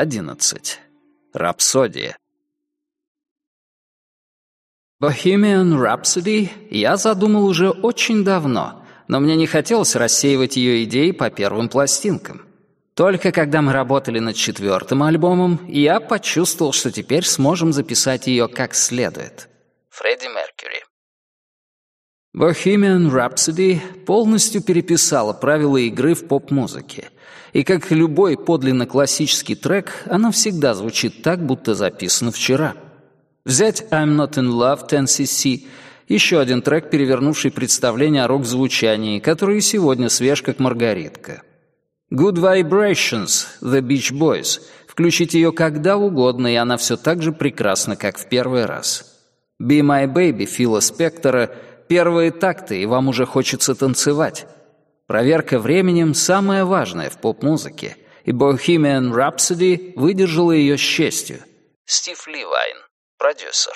11. Рапсодия. Bohemian Rhapsody я задумал уже очень давно, но мне не хотелось рассеивать ее идеи по первым пластинкам. Только когда мы работали над четвертым альбомом, я почувствовал, что теперь сможем записать ее как следует. Фредди Меркьюри. Bohemian Rhapsody полностью переписала правила игры в поп-музыке. И как любой подлинно классический трек, она всегда звучит так, будто записана вчера. Взять «I'm Not In Love» 10cc — еще один трек, перевернувший представление о рок-звучании, который сегодня свеж, как маргаритка. «Good Vibrations» — The Beach Boys. Включить ее когда угодно, и она все так же прекрасна, как в первый раз. «Be My Baby» Фила Спектора — первые такты, и вам уже хочется танцевать. Проверка временем — самое важное в поп-музыке, и Bohemian Rhapsody выдержала ее с честью. Стив Ливайн, продюсер.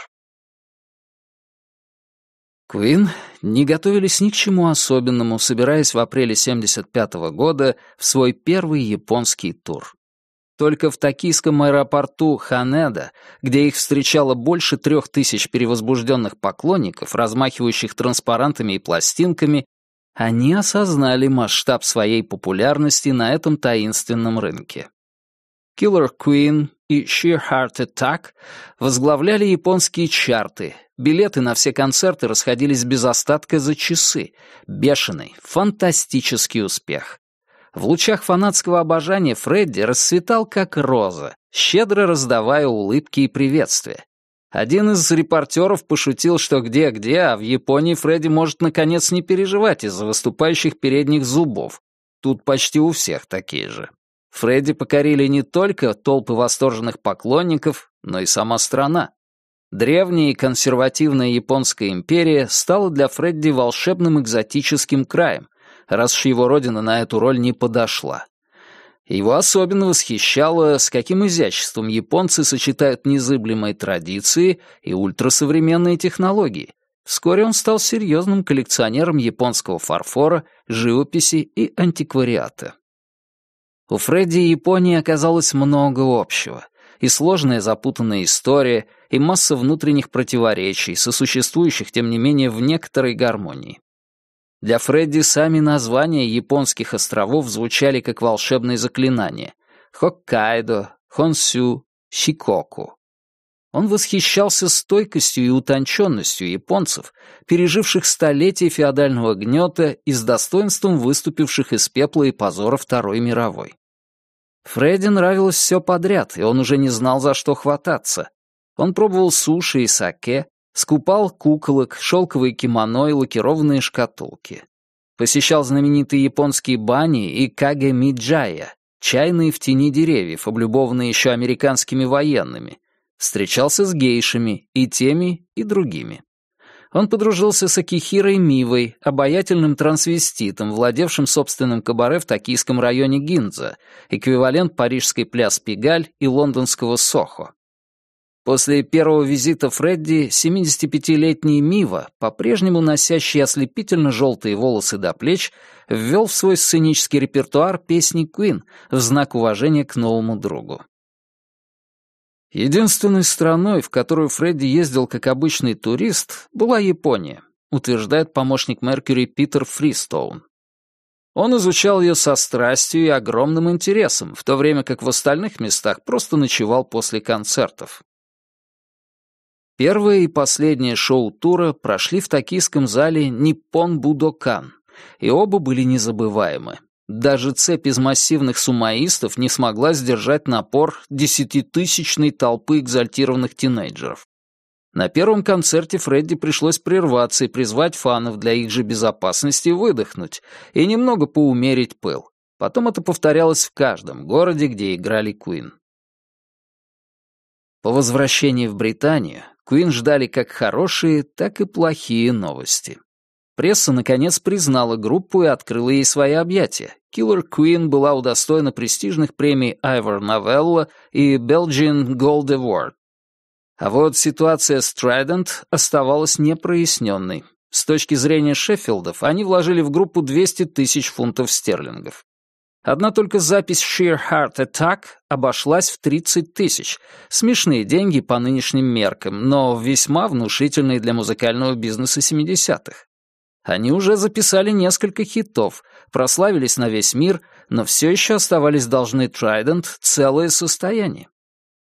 Куин не готовились ни к чему особенному, собираясь в апреле 75 -го года в свой первый японский тур. Только в токийском аэропорту Ханеда, где их встречало больше трех тысяч перевозбужденных поклонников, размахивающих транспарантами и пластинками, они осознали масштаб своей популярности на этом таинственном рынке. Killer Queen и Sheer Heart Attack возглавляли японские чарты, билеты на все концерты расходились без остатка за часы. Бешеный, фантастический успех. В лучах фанатского обожания Фредди расцветал как роза, щедро раздавая улыбки и приветствия. Один из репортеров пошутил, что где-где, а в Японии Фредди может наконец не переживать из-за выступающих передних зубов. Тут почти у всех такие же. Фредди покорили не только толпы восторженных поклонников, но и сама страна. Древняя и консервативная японская империя стала для Фредди волшебным экзотическим краем, раз уж его родина на эту роль не подошла. Его особенно восхищало, с каким изяществом японцы сочетают незыблемые традиции и ультрасовременные технологии. Вскоре он стал серьезным коллекционером японского фарфора, живописи и антиквариата. У Фредди и Японии оказалось много общего. И сложная запутанная история, и масса внутренних противоречий, сосуществующих, тем не менее, в некоторой гармонии. Для Фредди сами названия японских островов звучали как волшебные заклинания. Хоккайдо, Хонсю, Сикоку. Он восхищался стойкостью и утонченностью японцев, переживших столетия феодального гнета и с достоинством выступивших из пепла и позора Второй мировой. Фредди нравилось все подряд, и он уже не знал, за что хвататься. Он пробовал суши и саке, Скупал куколок, шелковые кимоно и лакированные шкатулки. Посещал знаменитые японские бани и каге миджая, чайные в тени деревьев, облюбованные еще американскими военными. Встречался с гейшами, и теми, и другими. Он подружился с Акихирой Мивой, обаятельным трансвеститом, владевшим собственным кабаре в токийском районе Гинза, эквивалент парижской пляс Пигаль и лондонского Сохо. После первого визита Фредди 75-летний Мива, по-прежнему носящий ослепительно желтые волосы до плеч, ввел в свой сценический репертуар песни Куин в знак уважения к новому другу. Единственной страной, в которую Фредди ездил как обычный турист, была Япония, утверждает помощник Меркьюри Питер Фристоун. Он изучал ее со страстью и огромным интересом, в то время как в остальных местах просто ночевал после концертов. Первое и последнее шоу тура прошли в токийском зале Ниппон Будокан, и оба были незабываемы. Даже цепь из массивных сумаистов не смогла сдержать напор десятитысячной толпы экзальтированных тинейджеров. На первом концерте Фредди пришлось прерваться и призвать фанов для их же безопасности выдохнуть и немного поумерить пыл. Потом это повторялось в каждом городе, где играли Куин. По возвращении в Британию Куин ждали как хорошие, так и плохие новости. Пресса, наконец, признала группу и открыла ей свои объятия. Killer Queen была удостоена престижных премий Ivor Novello и Belgian Gold Award. А вот ситуация с Trident оставалась непроясненной. С точки зрения Шеффилдов, они вложили в группу 200 тысяч фунтов стерлингов. Одна только запись Sheer Heart Attack обошлась в 30 тысяч. Смешные деньги по нынешним меркам, но весьма внушительные для музыкального бизнеса 70-х. Они уже записали несколько хитов, прославились на весь мир, но все еще оставались должны Trident целое состояние.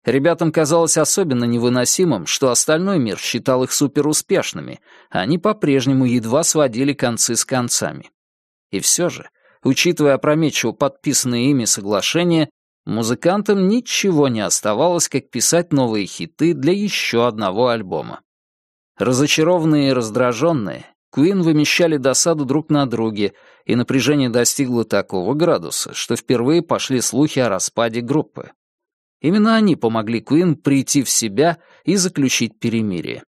Ребятам казалось особенно невыносимым, что остальной мир считал их суперуспешными, а они по-прежнему едва сводили концы с концами. И все же, учитывая опрометчиво подписанные ими соглашения, музыкантам ничего не оставалось, как писать новые хиты для еще одного альбома. Разочарованные и раздраженные, Куин вымещали досаду друг на друге, и напряжение достигло такого градуса, что впервые пошли слухи о распаде группы. Именно они помогли Куин прийти в себя и заключить перемирие.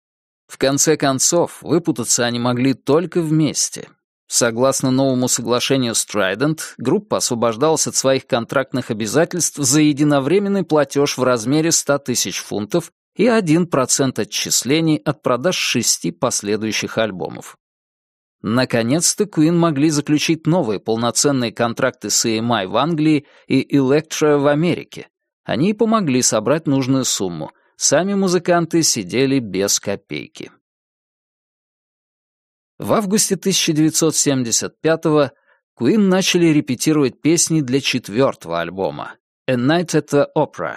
В конце концов, выпутаться они могли только вместе. Согласно новому соглашению с Trident, группа освобождалась от своих контрактных обязательств за единовременный платеж в размере 100 тысяч фунтов и 1% отчислений от продаж шести последующих альбомов. Наконец-то Queen могли заключить новые полноценные контракты с EMI в Англии и Electra в Америке. Они и помогли собрать нужную сумму. Сами музыканты сидели без копейки. В августе 1975-го Queen начали репетировать песни для четвертого альбома «A Night at the Opera».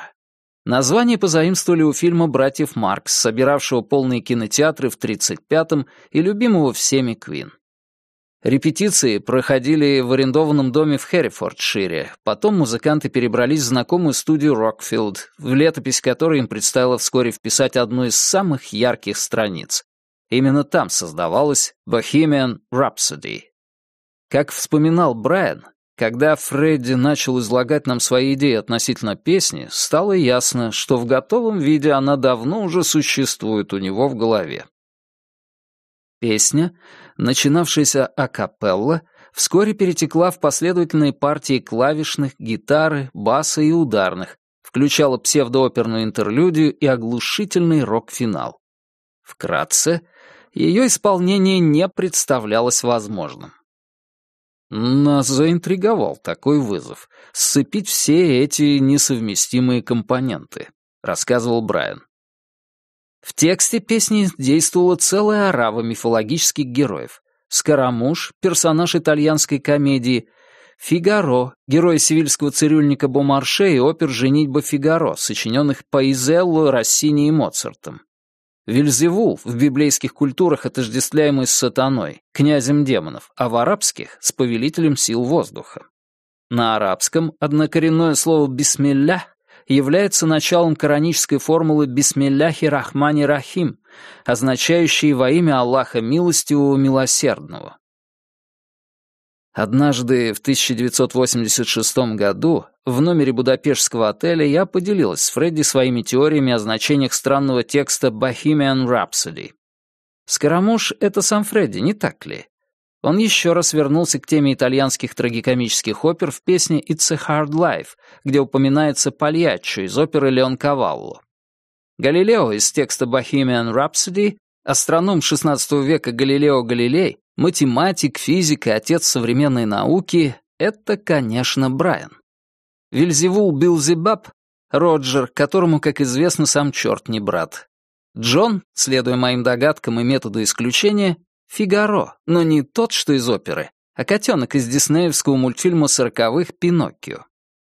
Название позаимствовали у фильма «Братьев Маркс», собиравшего полные кинотеатры в 1935-м и любимого всеми Квин. Репетиции проходили в арендованном доме в Хэррифордшире. Потом музыканты перебрались в знакомую студию Рокфилд, в летопись которой им предстояло вскоре вписать одну из самых ярких страниц. Именно там создавалась Bohemian Rhapsody. Как вспоминал Брайан, когда Фредди начал излагать нам свои идеи относительно песни, стало ясно, что в готовом виде она давно уже существует у него в голове. Песня, начинавшаяся акапелла, вскоре перетекла в последовательные партии клавишных, гитары, баса и ударных, включала псевдооперную интерлюдию и оглушительный рок-финал. Вкратце, ее исполнение не представлялось возможным. Нас заинтриговал такой вызов — сцепить все эти несовместимые компоненты, рассказывал Брайан. В тексте песни действовала целая орава мифологических героев. Скоромуш, персонаж итальянской комедии, Фигаро, герой сивильского цирюльника Бомарше и опер «Женитьба Фигаро», сочиненных по Изеллу, Россини и Моцартом. Вильзевул в библейских культурах отождествляемый с сатаной, князем демонов, а в арабских — с повелителем сил воздуха. На арабском однокоренное слово «бисмилля» является началом коранической формулы «бисмилляхи рахмани рахим», означающей «во имя Аллаха милостивого милосердного». Однажды в 1986 году в номере будапештского отеля я поделилась с Фредди своими теориями о значениях странного текста «Bohemian Rhapsody». Скоромуш — это сам Фредди, не так ли? Он еще раз вернулся к теме итальянских трагикомических опер в песне «It's a Hard Life», где упоминается Пальяччо из оперы «Леон Кавалло». Галилео из текста «Bohemian Rhapsody», астроном XVI века Галилео Галилей, математик, физик и отец современной науки — это, конечно, Брайан. Вильзевул Билзебаб — Роджер, которому, как известно, сам черт не брат. Джон, следуя моим догадкам и методу исключения, Фигаро, но не тот, что из оперы, а котенок из диснеевского мультфильма сороковых «Пиноккио».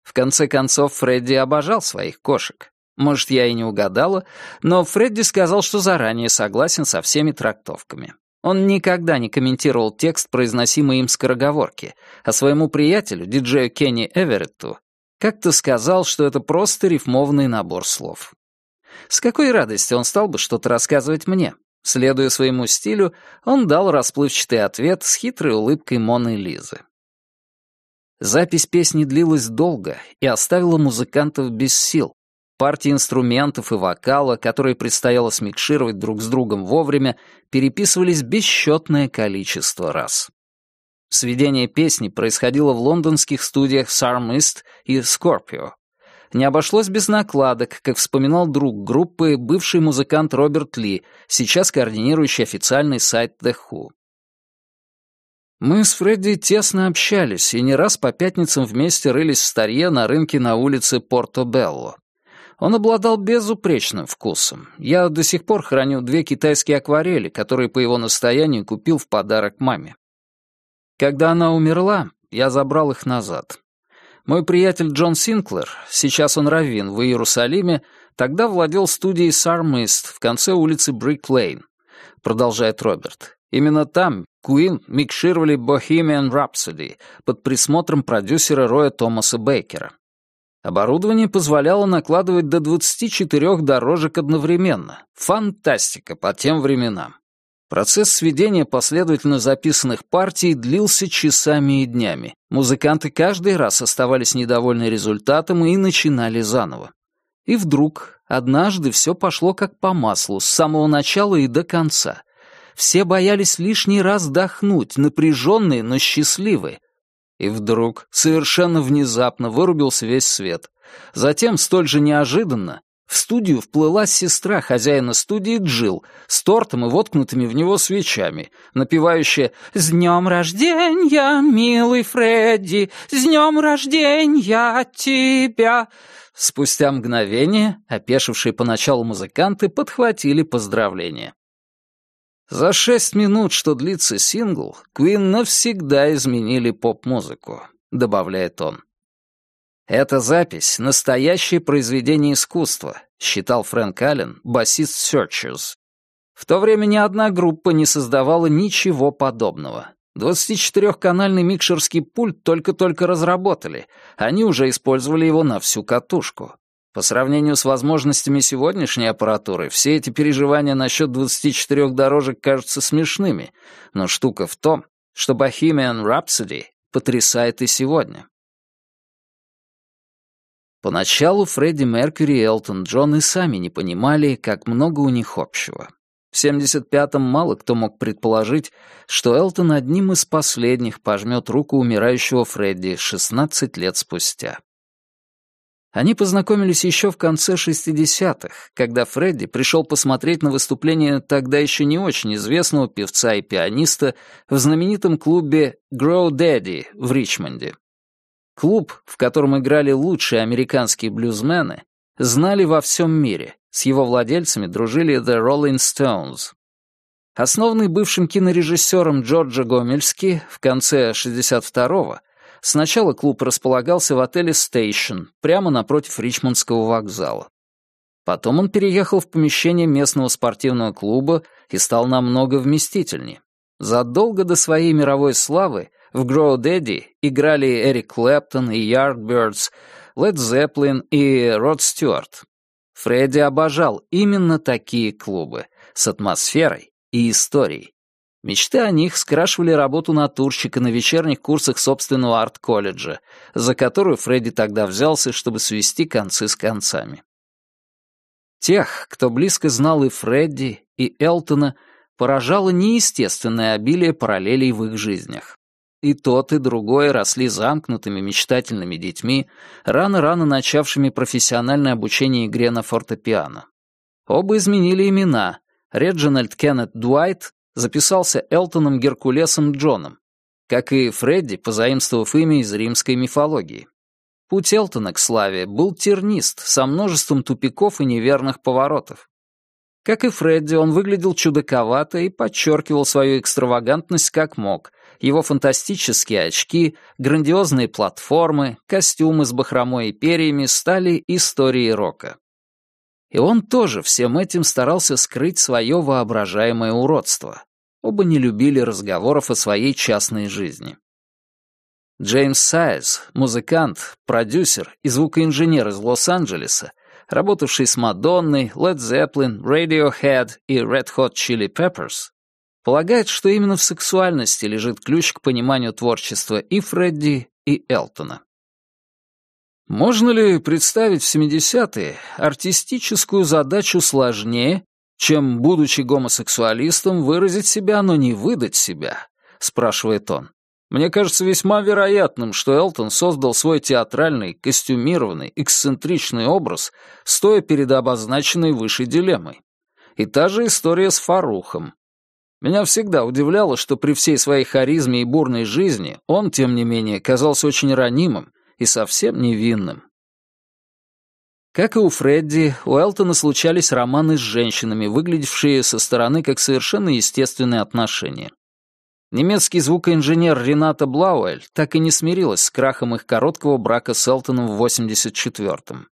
В конце концов, Фредди обожал своих кошек. Может, я и не угадала, но Фредди сказал, что заранее согласен со всеми трактовками. Он никогда не комментировал текст, произносимый им скороговорки, а своему приятелю, диджею Кенни Эверетту, как-то сказал, что это просто рифмованный набор слов. С какой радостью он стал бы что-то рассказывать мне? Следуя своему стилю, он дал расплывчатый ответ с хитрой улыбкой Моны Лизы. Запись песни длилась долго и оставила музыкантов без сил. Партии инструментов и вокала, которые предстояло смикшировать друг с другом вовремя, переписывались бесчетное количество раз. Сведение песни происходило в лондонских студиях Sarmist и Scorpio, не обошлось без накладок, как вспоминал друг группы, бывший музыкант Роберт Ли, сейчас координирующий официальный сайт The Who. Мы с Фредди тесно общались и не раз по пятницам вместе рылись в старье на рынке на улице Порто-Белло. Он обладал безупречным вкусом. Я до сих пор храню две китайские акварели, которые по его настоянию купил в подарок маме. Когда она умерла, я забрал их назад. Мой приятель Джон Синклер, сейчас он раввин в Иерусалиме, тогда владел студией Сармист в конце улицы Брик-Лейн. Продолжает Роберт. Именно там Куин микшировали Bohemian Rhapsody под присмотром продюсера Роя Томаса Бейкера. Оборудование позволяло накладывать до 24 дорожек одновременно. Фантастика по тем временам. Процесс сведения последовательно записанных партий длился часами и днями. Музыканты каждый раз оставались недовольны результатом и начинали заново. И вдруг, однажды все пошло как по маслу, с самого начала и до конца. Все боялись лишний раз вдохнуть, напряженные, но счастливые. И вдруг, совершенно внезапно, вырубился весь свет. Затем, столь же неожиданно, в студию вплыла сестра хозяина студии Джил с тортом и воткнутыми в него свечами, напевающая «С днем рождения, милый Фредди! С днем рождения тебя!» Спустя мгновение опешившие поначалу музыканты подхватили поздравления. За шесть минут, что длится сингл, Куин навсегда изменили поп-музыку, добавляет он. «Эта запись — настоящее произведение искусства», — считал Фрэнк Аллен, басист Searchers. В то время ни одна группа не создавала ничего подобного. 24-канальный микшерский пульт только-только разработали, они уже использовали его на всю катушку. По сравнению с возможностями сегодняшней аппаратуры, все эти переживания насчет 24 дорожек кажутся смешными, но штука в том, что Bohemian Rhapsody потрясает и сегодня. Поначалу Фредди Меркьюри и Элтон Джон и сами не понимали, как много у них общего. В 75-м мало кто мог предположить, что Элтон одним из последних пожмет руку умирающего Фредди 16 лет спустя. Они познакомились еще в конце 60-х, когда Фредди пришел посмотреть на выступление тогда еще не очень известного певца и пианиста в знаменитом клубе «Grow Daddy» в Ричмонде. Клуб, в котором играли лучшие американские блюзмены, знали во всем мире. С его владельцами дружили The Rolling Stones. Основанный бывшим кинорежиссером Джорджа Гомельски в конце 62-го, сначала клуб располагался в отеле Station, прямо напротив Ричмондского вокзала. Потом он переехал в помещение местного спортивного клуба и стал намного вместительнее. Задолго до своей мировой славы в Grow Daddy играли Эрик Клэптон и Yardbirds, Led Zeppelin и Род Стюарт. Фредди обожал именно такие клубы с атмосферой и историей. Мечты о них скрашивали работу натурщика на вечерних курсах собственного арт-колледжа, за которую Фредди тогда взялся, чтобы свести концы с концами. Тех, кто близко знал и Фредди, и Элтона, поражало неестественное обилие параллелей в их жизнях. И тот, и другой росли замкнутыми, мечтательными детьми, рано-рано начавшими профессиональное обучение игре на фортепиано. Оба изменили имена. Реджинальд Кеннет Дуайт записался Элтоном Геркулесом Джоном, как и Фредди, позаимствовав имя из римской мифологии. Путь Элтона к славе был тернист, со множеством тупиков и неверных поворотов. Как и Фредди, он выглядел чудаковато и подчеркивал свою экстравагантность как мог, его фантастические очки, грандиозные платформы, костюмы с бахромой и перьями стали историей рока. И он тоже всем этим старался скрыть свое воображаемое уродство. Оба не любили разговоров о своей частной жизни. Джеймс Сайз, музыкант, продюсер и звукоинженер из Лос-Анджелеса, работавший с Мадонной, Led Zeppelin, Radiohead и Red Hot Chili Peppers, полагает, что именно в сексуальности лежит ключ к пониманию творчества и Фредди, и Элтона. Можно ли представить в 70-е артистическую задачу сложнее, чем, будучи гомосексуалистом, выразить себя, но не выдать себя? спрашивает он. Мне кажется весьма вероятным, что Элтон создал свой театральный, костюмированный, эксцентричный образ, стоя перед обозначенной выше дилеммой. И та же история с Фарухом. Меня всегда удивляло, что при всей своей харизме и бурной жизни он, тем не менее, казался очень ранимым и совсем невинным. Как и у Фредди, у Элтона случались романы с женщинами, выглядевшие со стороны как совершенно естественные отношения. Немецкий звукоинженер Рената Блауэль так и не смирилась с крахом их короткого брака с Элтоном в 84-м.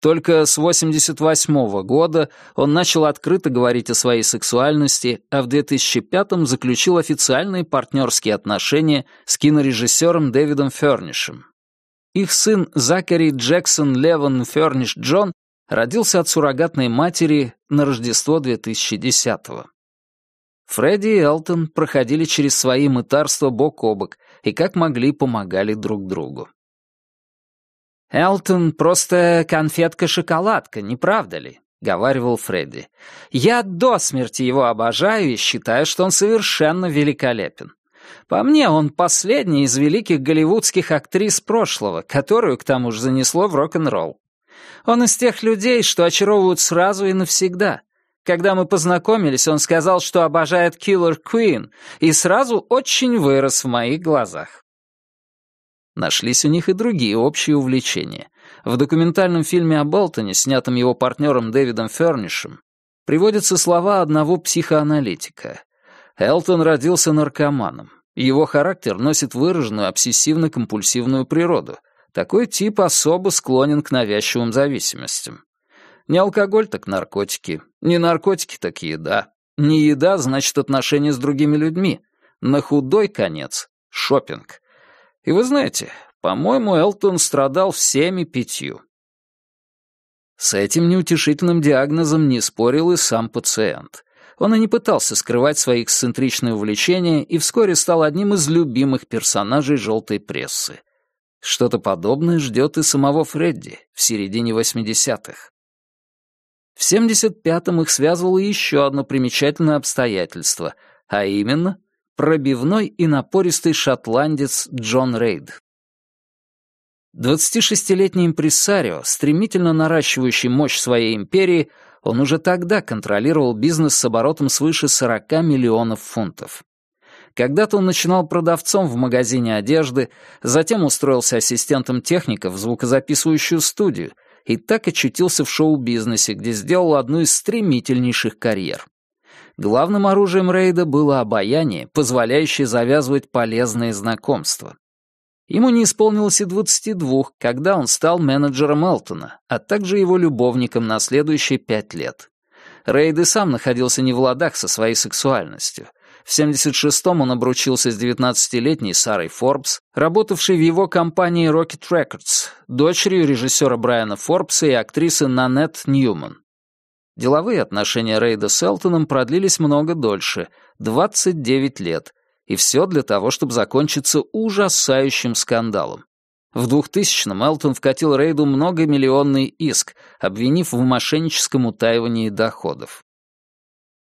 Только с 88 -го года он начал открыто говорить о своей сексуальности, а в 2005-м заключил официальные партнерские отношения с кинорежиссером Дэвидом Фернишем. Их сын Закари Джексон Леван Ферниш Джон родился от суррогатной матери на Рождество 2010-го. Фредди и Элтон проходили через свои мытарства бок о бок и как могли помогали друг другу. «Элтон просто конфетка-шоколадка, не правда ли?» — говаривал Фредди. «Я до смерти его обожаю и считаю, что он совершенно великолепен. По мне, он последний из великих голливудских актрис прошлого, которую, к тому же, занесло в рок-н-ролл. Он из тех людей, что очаровывают сразу и навсегда. Когда мы познакомились, он сказал, что обожает Killer Queen, и сразу очень вырос в моих глазах. Нашлись у них и другие общие увлечения. В документальном фильме о Болтоне, снятом его партнером Дэвидом Фернишем, приводятся слова одного психоаналитика. Элтон родился наркоманом. Его характер носит выраженную обсессивно-компульсивную природу. Такой тип особо склонен к навязчивым зависимостям. Не алкоголь, так наркотики. Не наркотики, так еда. Не еда, значит отношения с другими людьми. На худой конец — шопинг. И вы знаете, по-моему, Элтон страдал всеми пятью. С этим неутешительным диагнозом не спорил и сам пациент. Он и не пытался скрывать свои эксцентричные увлечения и вскоре стал одним из любимых персонажей желтой прессы. Что-то подобное ждет и самого Фредди в середине 80-х. В 75-м их связывало еще одно примечательное обстоятельство, а именно пробивной и напористый шотландец Джон Рейд. 26-летний импресарио, стремительно наращивающий мощь своей империи, он уже тогда контролировал бизнес с оборотом свыше 40 миллионов фунтов. Когда-то он начинал продавцом в магазине одежды, затем устроился ассистентом техника в звукозаписывающую студию и так очутился в шоу-бизнесе, где сделал одну из стремительнейших карьер. Главным оружием рейда было обаяние, позволяющее завязывать полезные знакомства. Ему не исполнилось и 22, когда он стал менеджером Элтона, а также его любовником на следующие пять лет. Рейд и сам находился не в ладах со своей сексуальностью. В 76-м он обручился с 19-летней Сарой Форбс, работавшей в его компании Rocket Records, дочерью режиссера Брайана Форбса и актрисы Нанет Ньюман. Деловые отношения Рейда с Элтоном продлились много дольше — 29 лет, и все для того, чтобы закончиться ужасающим скандалом. В 2000-м Элтон вкатил Рейду многомиллионный иск, обвинив в мошенническом утаивании доходов.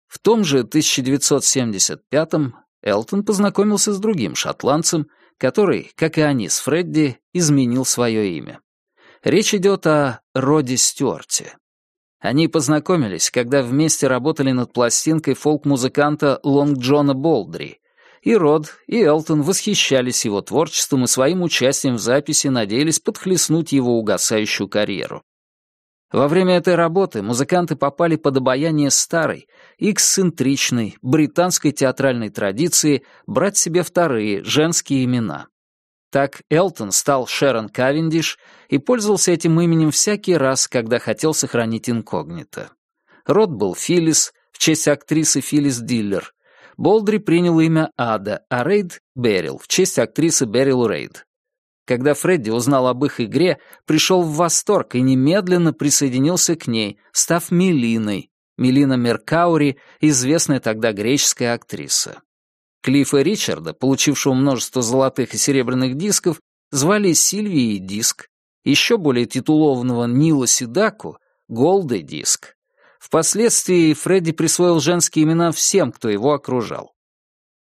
В том же 1975-м Элтон познакомился с другим шотландцем, который, как и они с Фредди, изменил свое имя. Речь идет о Роди Стюарте. Они познакомились, когда вместе работали над пластинкой фолк-музыканта Лонг Джона Болдри. И Род, и Элтон восхищались его творчеством и своим участием в записи надеялись подхлестнуть его угасающую карьеру. Во время этой работы музыканты попали под обаяние старой, эксцентричной, британской театральной традиции брать себе вторые, женские имена. Так Элтон стал Шерон Кавендиш и пользовался этим именем всякий раз, когда хотел сохранить инкогнито. Род был Филлис, в честь актрисы Филлис Диллер. Болдри принял имя Ада, а Рейд — Берил, в честь актрисы Берил Рейд. Когда Фредди узнал об их игре, пришел в восторг и немедленно присоединился к ней, став Мелиной. Мелина Меркаури, известная тогда греческая актриса. Клиффа Ричарда, получившего множество золотых и серебряных дисков, звали Сильвией Диск, еще более титулованного Нила Сидаку — Голдый Диск. Впоследствии Фредди присвоил женские имена всем, кто его окружал.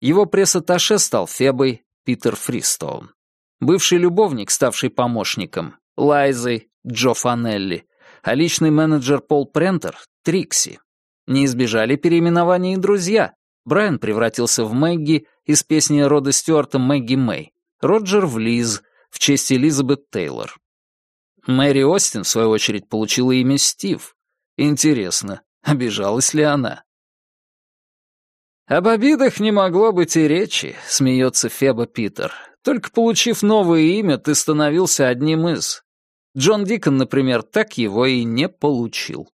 Его пресс-атташе стал Фебой Питер Фристоун. Бывший любовник, ставший помощником, Лайзой Джо Фанелли, а личный менеджер Пол Прентер — Трикси. Не избежали переименования и друзья Брайан превратился в Мэгги из песни Рода Стюарта «Мэгги Мэй», Роджер в Лиз в честь Элизабет Тейлор. Мэри Остин, в свою очередь, получила имя Стив. Интересно, обижалась ли она? «Об обидах не могло быть и речи», — смеется Феба Питер. «Только получив новое имя, ты становился одним из. Джон Дикон, например, так его и не получил».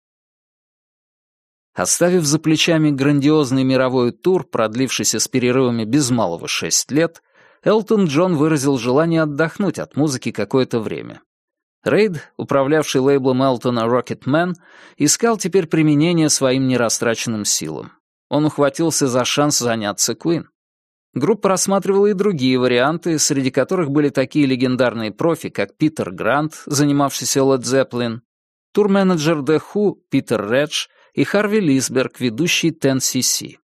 Оставив за плечами грандиозный мировой тур, продлившийся с перерывами без малого шесть лет, Элтон Джон выразил желание отдохнуть от музыки какое-то время. Рейд, управлявший лейблом Элтона Rocketman, искал теперь применение своим нерастраченным силам. Он ухватился за шанс заняться Куин. Группа рассматривала и другие варианты, среди которых были такие легендарные профи, как Питер Грант, занимавшийся Led Zeppelin, турменеджер The Who Питер Редж и Харви Лисберг, ведущий TNCC.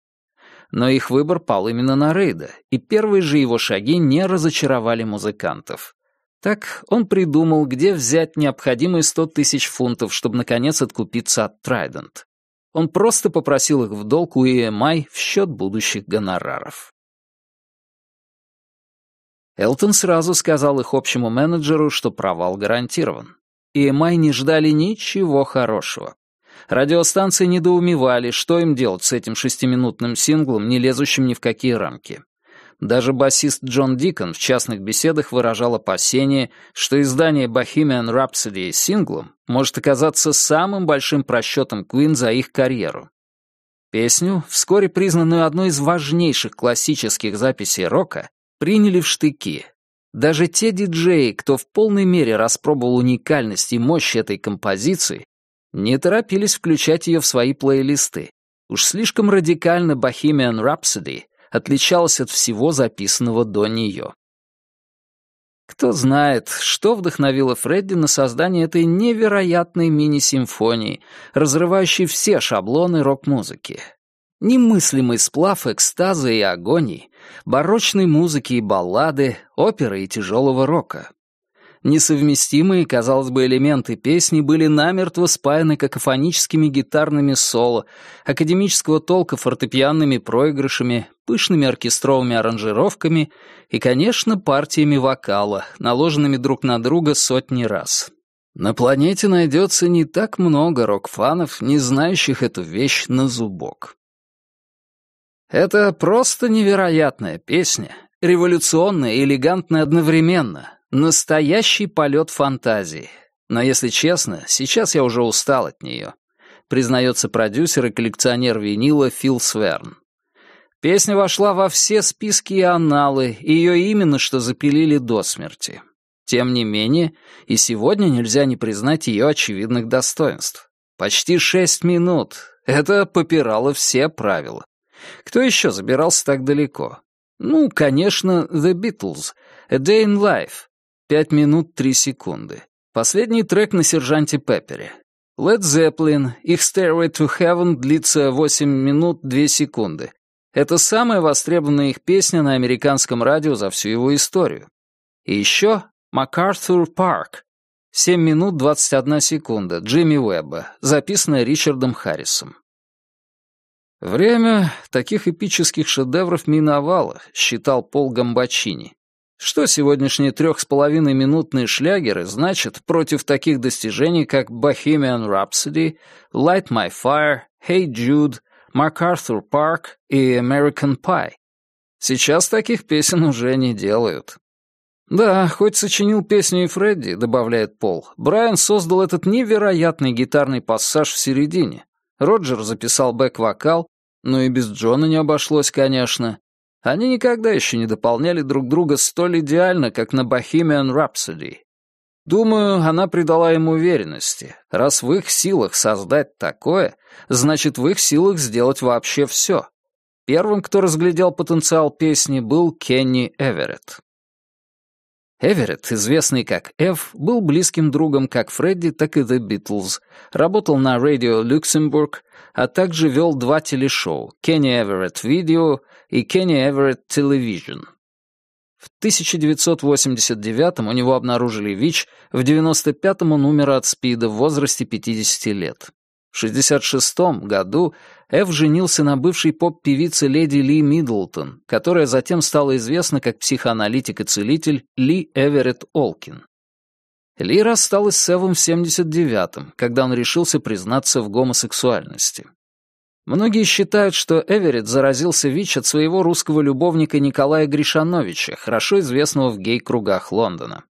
Но их выбор пал именно на Рейда, и первые же его шаги не разочаровали музыкантов. Так он придумал, где взять необходимые сто тысяч фунтов, чтобы наконец откупиться от Трайдент. Он просто попросил их в долг у EMI в счет будущих гонораров. Элтон сразу сказал их общему менеджеру, что провал гарантирован. EMI не ждали ничего хорошего. Радиостанции недоумевали, что им делать с этим шестиминутным синглом, не лезущим ни в какие рамки. Даже басист Джон Дикон в частных беседах выражал опасение, что издание Bohemian Rhapsody синглом может оказаться самым большим просчетом Queen за их карьеру. Песню, вскоре признанную одной из важнейших классических записей рока, приняли в штыки. Даже те диджеи, кто в полной мере распробовал уникальность и мощь этой композиции, не торопились включать ее в свои плейлисты. Уж слишком радикально Bohemian Rhapsody отличалась от всего записанного до нее. Кто знает, что вдохновило Фредди на создание этой невероятной мини-симфонии, разрывающей все шаблоны рок-музыки. Немыслимый сплав экстаза и агонии, барочной музыки и баллады, оперы и тяжелого рока. Несовместимые, казалось бы, элементы песни были намертво спаяны какофоническими гитарными соло, академического толка фортепианными проигрышами, пышными оркестровыми аранжировками и, конечно, партиями вокала, наложенными друг на друга сотни раз. На планете найдется не так много рок-фанов, не знающих эту вещь на зубок. Это просто невероятная песня, революционная и элегантная одновременно, Настоящий полет фантазии. Но если честно, сейчас я уже устал от нее, признается продюсер и коллекционер винила Фил Сверн. Песня вошла во все списки и аналы, и ее именно что запилили до смерти. Тем не менее, и сегодня нельзя не признать ее очевидных достоинств. Почти шесть минут. Это попирало все правила. Кто еще забирался так далеко? Ну, конечно, The Beatles, A Day in Life, Пять минут три секунды. Последний трек на «Сержанте Пеппере». Led Zeppelin, их Stairway to Heaven длится 8 минут 2 секунды. Это самая востребованная их песня на американском радио за всю его историю. И еще MacArthur Park. 7 минут 21 секунда, Джимми Уэбба, записанная Ричардом Харрисом. Время таких эпических шедевров миновало, считал Пол Гамбачини. Что сегодняшние трех с половиной минутные шлягеры значат против таких достижений, как Bohemian Rhapsody, Light My Fire, Hey Jude, MacArthur Park и American Pie? Сейчас таких песен уже не делают. Да, хоть сочинил песню и Фредди, добавляет Пол, Брайан создал этот невероятный гитарный пассаж в середине. Роджер записал бэк-вокал, но и без Джона не обошлось, конечно. Они никогда еще не дополняли друг друга столь идеально, как на Bohemian Rhapsody. Думаю, она придала им уверенности. Раз в их силах создать такое, значит, в их силах сделать вообще все. Первым, кто разглядел потенциал песни, был Кенни Эверетт. Эверетт, известный как Эв, был близким другом как Фредди, так и The Beatles, работал на Radio Luxembourg, а также вел два телешоу «Kenny Everett Video» и «Kenny Everett Television». В 1989 у него обнаружили ВИЧ, в 95-м умер от СПИДа в возрасте 50 лет. В 1966 году Эв женился на бывшей поп-певице леди Ли Миддлтон, которая затем стала известна как психоаналитик и целитель Ли Эверетт Олкин. Ли рассталась с Эвом в 79-м, когда он решился признаться в гомосексуальности. Многие считают, что Эверетт заразился ВИЧ от своего русского любовника Николая Гришановича, хорошо известного в гей-кругах Лондона.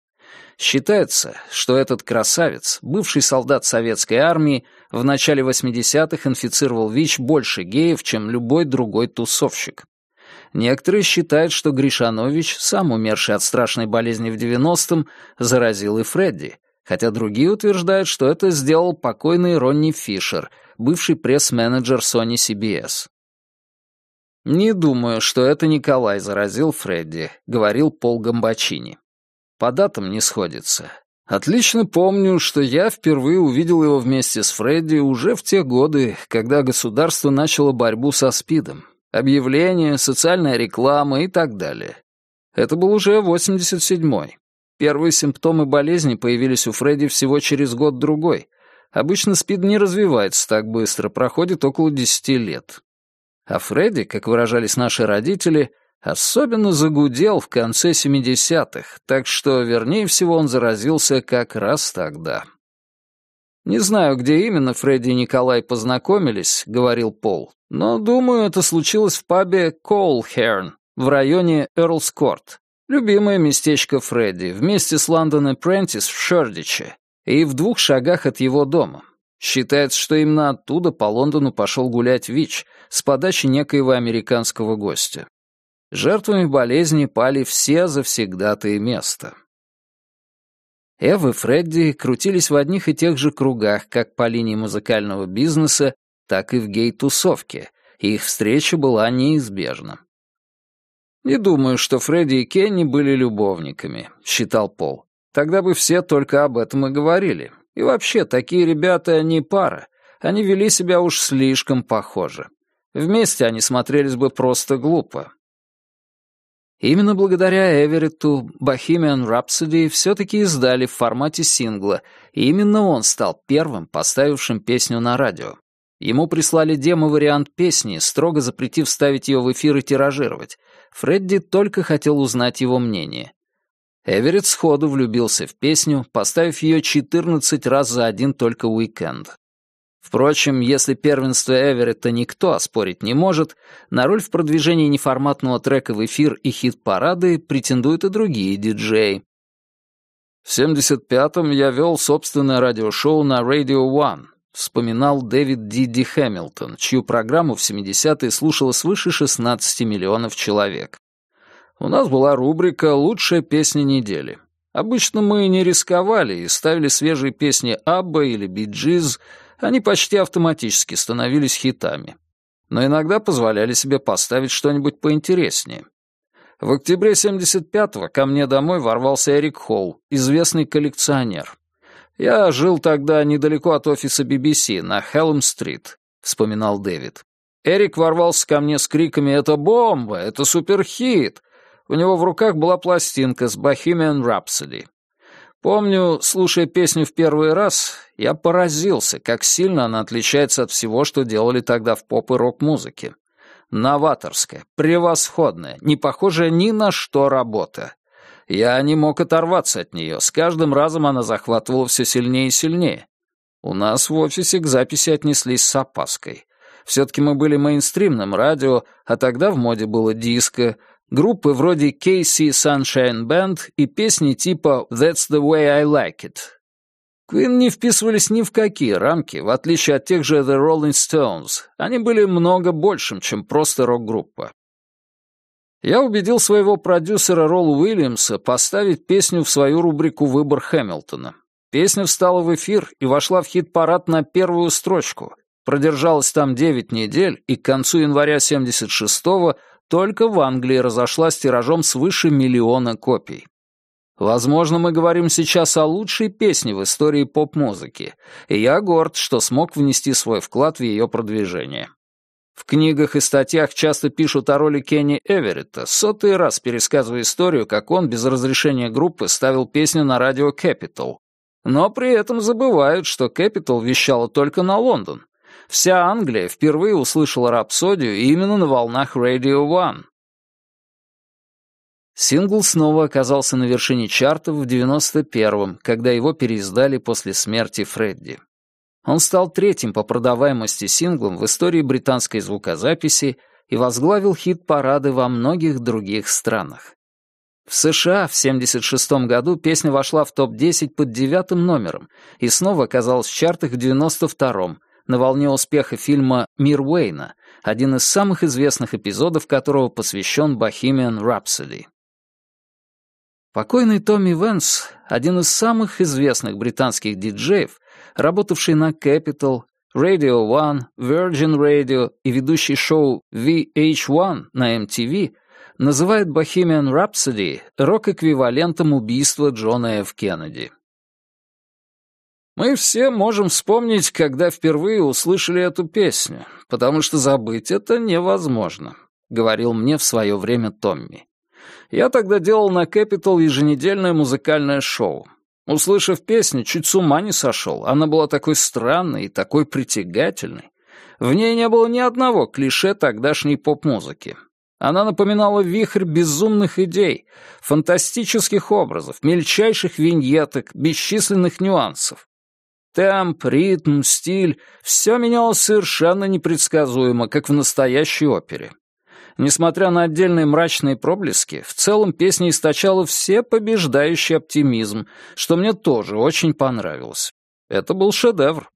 Считается, что этот красавец, бывший солдат советской армии, в начале 80-х инфицировал ВИЧ больше геев, чем любой другой тусовщик. Некоторые считают, что Гришанович, сам умерший от страшной болезни в 90-м, заразил и Фредди, хотя другие утверждают, что это сделал покойный Ронни Фишер, бывший пресс-менеджер Sony CBS. «Не думаю, что это Николай заразил Фредди», — говорил Пол Гамбачини. По датам не сходится. Отлично помню, что я впервые увидел его вместе с Фредди уже в те годы, когда государство начало борьбу со СПИДом. Объявления, социальная реклама и так далее. Это был уже 87-й. Первые симптомы болезни появились у Фредди всего через год-другой. Обычно СПИД не развивается так быстро, проходит около 10 лет. А Фредди, как выражались наши родители, — Особенно загудел в конце 70-х, так что, вернее всего, он заразился как раз тогда. «Не знаю, где именно Фредди и Николай познакомились», — говорил Пол, «но, думаю, это случилось в пабе Коулхерн в районе Эрлскорт, любимое местечко Фредди, вместе с Лондон Апрентис в Шердиче и в двух шагах от его дома. Считается, что именно оттуда по Лондону пошел гулять ВИЧ с подачи некоего американского гостя. Жертвами болезни пали все завсегдатые места. Эв и Фредди крутились в одних и тех же кругах, как по линии музыкального бизнеса, так и в гей-тусовке, и их встреча была неизбежна. «Не думаю, что Фредди и Кенни были любовниками», — считал Пол. «Тогда бы все только об этом и говорили. И вообще, такие ребята не пара. Они вели себя уж слишком похоже. Вместе они смотрелись бы просто глупо. Именно благодаря Эверетту Bohemian Rhapsody все-таки издали в формате сингла, и именно он стал первым, поставившим песню на радио. Ему прислали демо-вариант песни, строго запретив ставить ее в эфир и тиражировать. Фредди только хотел узнать его мнение. Эверетт сходу влюбился в песню, поставив ее 14 раз за один только уикенд. Впрочем, если первенство Эверетта никто оспорить не может, на роль в продвижении неформатного трека в эфир и хит-парады претендуют и другие диджеи. В 75-м я вел собственное радиошоу на Radio One, вспоминал Дэвид Диди Хэмилтон, чью программу в 70-е слушало свыше 16 миллионов человек. У нас была рубрика «Лучшая песня недели». Обычно мы не рисковали и ставили свежие песни Абба или Биджиз, они почти автоматически становились хитами. Но иногда позволяли себе поставить что-нибудь поинтереснее. В октябре 75-го ко мне домой ворвался Эрик Холл, известный коллекционер. «Я жил тогда недалеко от офиса BBC, на Хелм-стрит», — вспоминал Дэвид. Эрик ворвался ко мне с криками «Это бомба! Это суперхит!» У него в руках была пластинка с Bohemian Rhapsody. Помню, слушая песню в первый раз, я поразился, как сильно она отличается от всего, что делали тогда в поп и рок-музыке. Новаторская, превосходная, не похожая ни на что работа. Я не мог оторваться от нее, с каждым разом она захватывала все сильнее и сильнее. У нас в офисе к записи отнеслись с опаской. Все-таки мы были мейнстримным радио, а тогда в моде было диско, группы вроде KC Sunshine Band и песни типа «That's the way I like it». Queen не вписывались ни в какие рамки, в отличие от тех же The Rolling Stones. Они были много большим, чем просто рок-группа. Я убедил своего продюсера Ролла Уильямса поставить песню в свою рубрику «Выбор Хэмилтона». Песня встала в эфир и вошла в хит-парад на первую строчку. Продержалась там 9 недель и к концу января 76-го только в Англии разошлась тиражом свыше миллиона копий. Возможно, мы говорим сейчас о лучшей песне в истории поп-музыки, и я горд, что смог внести свой вклад в ее продвижение. В книгах и статьях часто пишут о роли Кенни Эверетта, сотый раз пересказывая историю, как он без разрешения группы ставил песню на радио Capital. Но при этом забывают, что Capital вещала только на Лондон, Вся Англия впервые услышала рапсодию именно на волнах Radio One. Сингл снова оказался на вершине чартов в 91-м, когда его переиздали после смерти Фредди. Он стал третьим по продаваемости синглом в истории британской звукозаписи и возглавил хит-парады во многих других странах. В США в 1976 году песня вошла в топ-10 под девятым номером и снова оказалась в чартах в 92-м, на волне успеха фильма «Мир Уэйна», один из самых известных эпизодов которого посвящен Bohemian Rhapsody. Покойный Томми Венс, один из самых известных британских диджеев, работавший на Capital, Radio One, Virgin Radio и ведущий шоу VH1 на MTV, называет Bohemian Rhapsody рок-эквивалентом убийства Джона Ф. Кеннеди. Мы все можем вспомнить, когда впервые услышали эту песню, потому что забыть это невозможно, говорил мне в свое время Томми. Я тогда делал на Capital еженедельное музыкальное шоу. Услышав песню, чуть с ума не сошел. Она была такой странной и такой притягательной. В ней не было ни одного клише тогдашней поп-музыки. Она напоминала вихрь безумных идей, фантастических образов, мельчайших виньеток, бесчисленных нюансов. Темп, ритм, стиль — все менялось совершенно непредсказуемо, как в настоящей опере. Несмотря на отдельные мрачные проблески, в целом песня источала все побеждающий оптимизм, что мне тоже очень понравилось. Это был шедевр.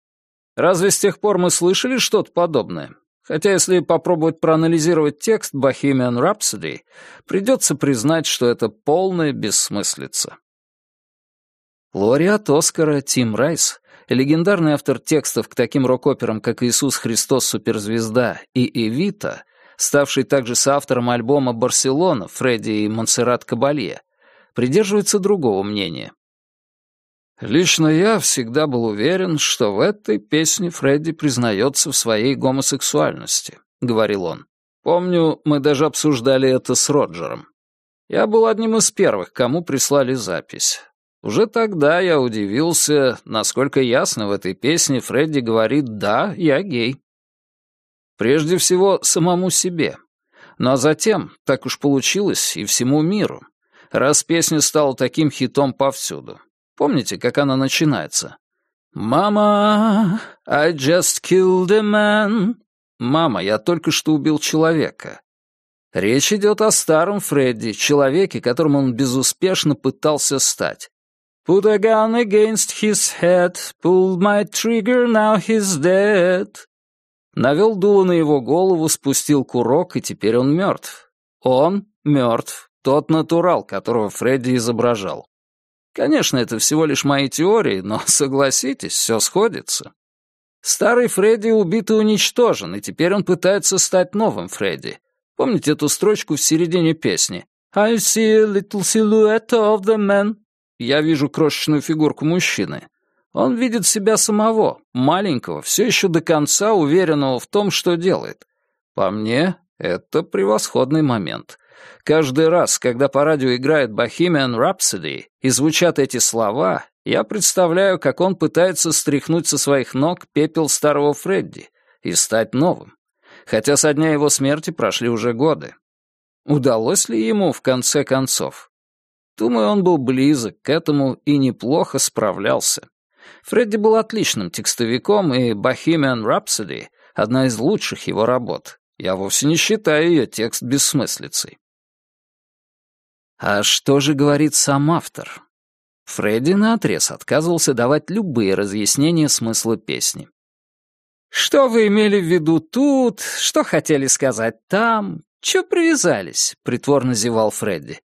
Разве с тех пор мы слышали что-то подобное? Хотя если попробовать проанализировать текст Bohemian Rhapsody, придется признать, что это полная бессмыслица. Лауреат Оскара Тим Райс, легендарный автор текстов к таким рок-операм, как «Иисус Христос Суперзвезда» и «Эвита», ставший также соавтором альбома «Барселона» Фредди и Монсеррат Кабалье, придерживается другого мнения. Лично я всегда был уверен, что в этой песне Фредди признается в своей гомосексуальности, — говорил он. Помню, мы даже обсуждали это с Роджером. Я был одним из первых, кому прислали запись. Уже тогда я удивился, насколько ясно в этой песне Фредди говорит «да, я гей». Прежде всего, самому себе. Ну а затем, так уж получилось, и всему миру. Раз песня стала таким хитом повсюду. Помните, как она начинается? «Мама, I just killed a man». «Мама, я только что убил человека». Речь идет о старом Фредди, человеке, которым он безуспешно пытался стать. Put a gun against his head, pulled my trigger, now he's dead. Навел дуло на его голову, спустил курок, и теперь он мертв. Он мертв, тот натурал, которого Фредди изображал. Конечно, это всего лишь мои теории, но, согласитесь, все сходится. Старый Фредди убит и уничтожен, и теперь он пытается стать новым Фредди. Помните эту строчку в середине песни? «I see a little silhouette of the man». Я вижу крошечную фигурку мужчины. Он видит себя самого, маленького, все еще до конца уверенного в том, что делает. По мне, это превосходный момент. Каждый раз, когда по радио играет Bohemian Rhapsody и звучат эти слова, я представляю, как он пытается стряхнуть со своих ног пепел старого Фредди и стать новым. Хотя со дня его смерти прошли уже годы. Удалось ли ему в конце концов? Думаю, он был близок к этому и неплохо справлялся. Фредди был отличным текстовиком, и «Bohemian Rhapsody» — одна из лучших его работ. Я вовсе не считаю ее текст бессмыслицей. А что же говорит сам автор? Фредди наотрез отказывался давать любые разъяснения смысла песни. «Что вы имели в виду тут? Что хотели сказать там? Чё привязались?» — притворно зевал Фредди.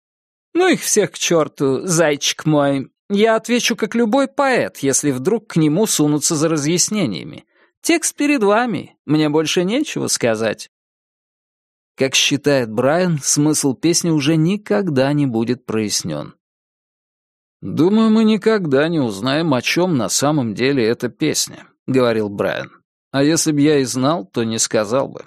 «Ну их всех к черту, зайчик мой. Я отвечу как любой поэт, если вдруг к нему сунутся за разъяснениями. Текст перед вами, мне больше нечего сказать». Как считает Брайан, смысл песни уже никогда не будет прояснен. «Думаю, мы никогда не узнаем, о чем на самом деле эта песня», — говорил Брайан. «А если бы я и знал, то не сказал бы.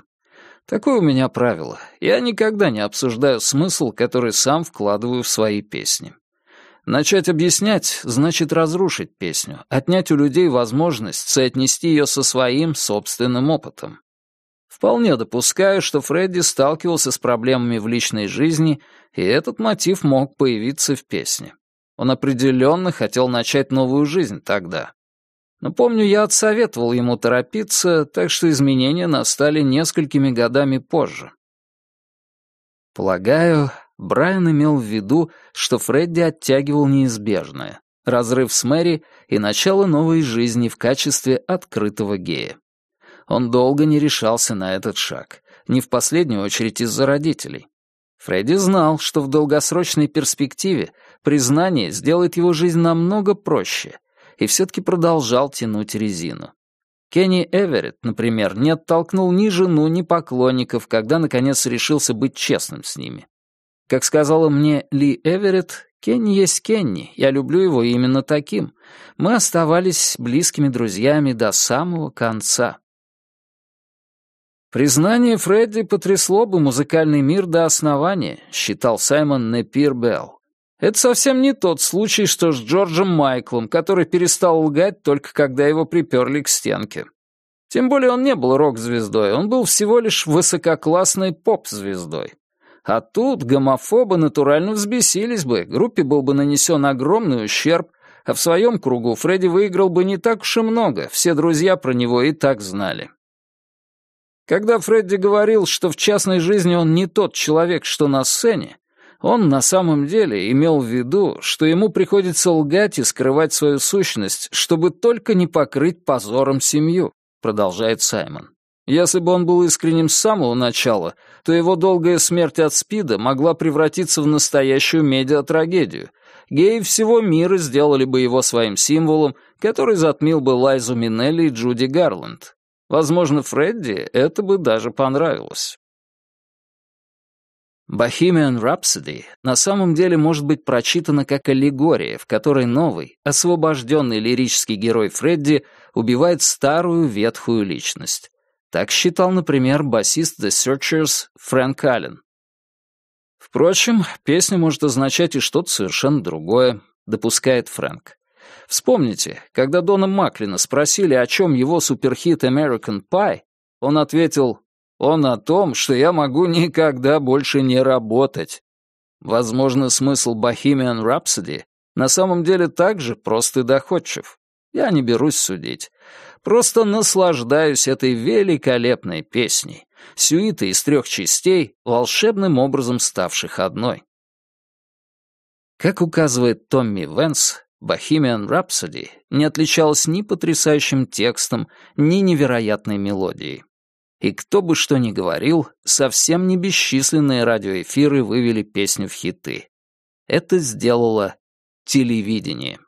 Такое у меня правило. Я никогда не обсуждаю смысл, который сам вкладываю в свои песни. Начать объяснять значит разрушить песню, отнять у людей возможность соотнести ее со своим собственным опытом. Вполне допускаю, что Фредди сталкивался с проблемами в личной жизни, и этот мотив мог появиться в песне. Он определенно хотел начать новую жизнь тогда. Но помню, я отсоветовал ему торопиться, так что изменения настали несколькими годами позже. Полагаю, Брайан имел в виду, что Фредди оттягивал неизбежное — разрыв с Мэри и начало новой жизни в качестве открытого гея. Он долго не решался на этот шаг, не в последнюю очередь из-за родителей. Фредди знал, что в долгосрочной перспективе признание сделает его жизнь намного проще, и все-таки продолжал тянуть резину. Кенни Эверетт, например, не оттолкнул ни жену, ни поклонников, когда, наконец, решился быть честным с ними. Как сказала мне Ли Эверетт, Кенни есть Кенни, я люблю его именно таким. Мы оставались близкими друзьями до самого конца. Признание Фредди потрясло бы музыкальный мир до основания, считал Саймон Непир Белл. Это совсем не тот случай, что с Джорджем Майклом, который перестал лгать только когда его приперли к стенке. Тем более он не был рок-звездой, он был всего лишь высококлассной поп-звездой. А тут гомофобы натурально взбесились бы, группе был бы нанесен огромный ущерб, а в своем кругу Фредди выиграл бы не так уж и много, все друзья про него и так знали. Когда Фредди говорил, что в частной жизни он не тот человек, что на сцене, он на самом деле имел в виду, что ему приходится лгать и скрывать свою сущность, чтобы только не покрыть позором семью, продолжает Саймон. Если бы он был искренним с самого начала, то его долгая смерть от СПИДа могла превратиться в настоящую медиатрагедию. Геи всего мира сделали бы его своим символом, который затмил бы Лайзу Минелли и Джуди Гарланд. Возможно, Фредди это бы даже понравилось. Bohemian Rhapsody на самом деле может быть прочитана как аллегория, в которой новый, освобожденный лирический герой Фредди убивает старую ветхую личность. Так считал, например, басист The Searchers Фрэнк Аллен. Впрочем, песня может означать и что-то совершенно другое, допускает Фрэнк. Вспомните, когда Дона Маклина спросили, о чем его суперхит American Pie, он ответил он о том, что я могу никогда больше не работать. Возможно, смысл Bohemian Rhapsody на самом деле также прост и доходчив. Я не берусь судить. Просто наслаждаюсь этой великолепной песней, сюитой из трех частей, волшебным образом ставших одной. Как указывает Томми Венс, Bohemian Rhapsody не отличалась ни потрясающим текстом, ни невероятной мелодией. И кто бы что ни говорил, совсем не бесчисленные радиоэфиры вывели песню в хиты. Это сделало телевидение.